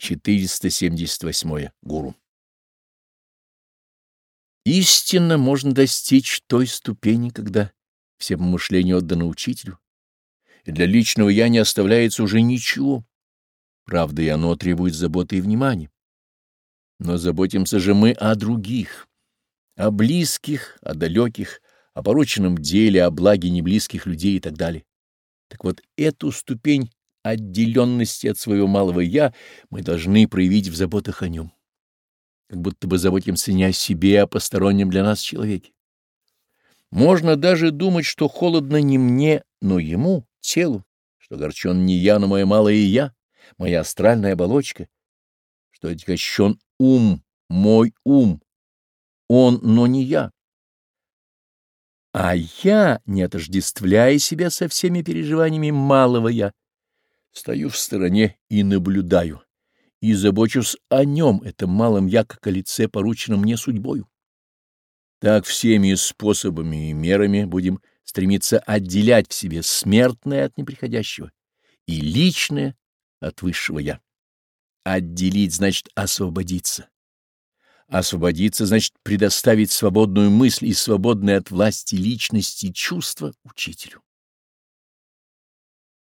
478 гуру. Истинно можно достичь той ступени, когда все помышления отданы учителю, и для личного «я» не оставляется уже ничего. Правда, и оно требует заботы и внимания. Но заботимся же мы о других, о близких, о далеких, о порученном деле, о благе неблизких людей и так далее. Так вот, эту ступень отделенности от своего малого «я» мы должны проявить в заботах о нем, как будто бы заботимся не о себе, а о постороннем для нас человеке. Можно даже думать, что холодно не мне, но ему, телу, что огорчен не я, но мое малое «я», моя астральная оболочка, что отягощен ум, мой ум, он, но не я. А я, не отождествляя себя со всеми переживаниями малого «я», Стою в стороне и наблюдаю, и забочусь о нем, этом малом якоко лице, порученном мне судьбою. Так всеми способами и мерами будем стремиться отделять в себе смертное от неприходящего и личное от высшего «я». Отделить значит освободиться. Освободиться значит предоставить свободную мысль и свободное от власти личности чувства учителю.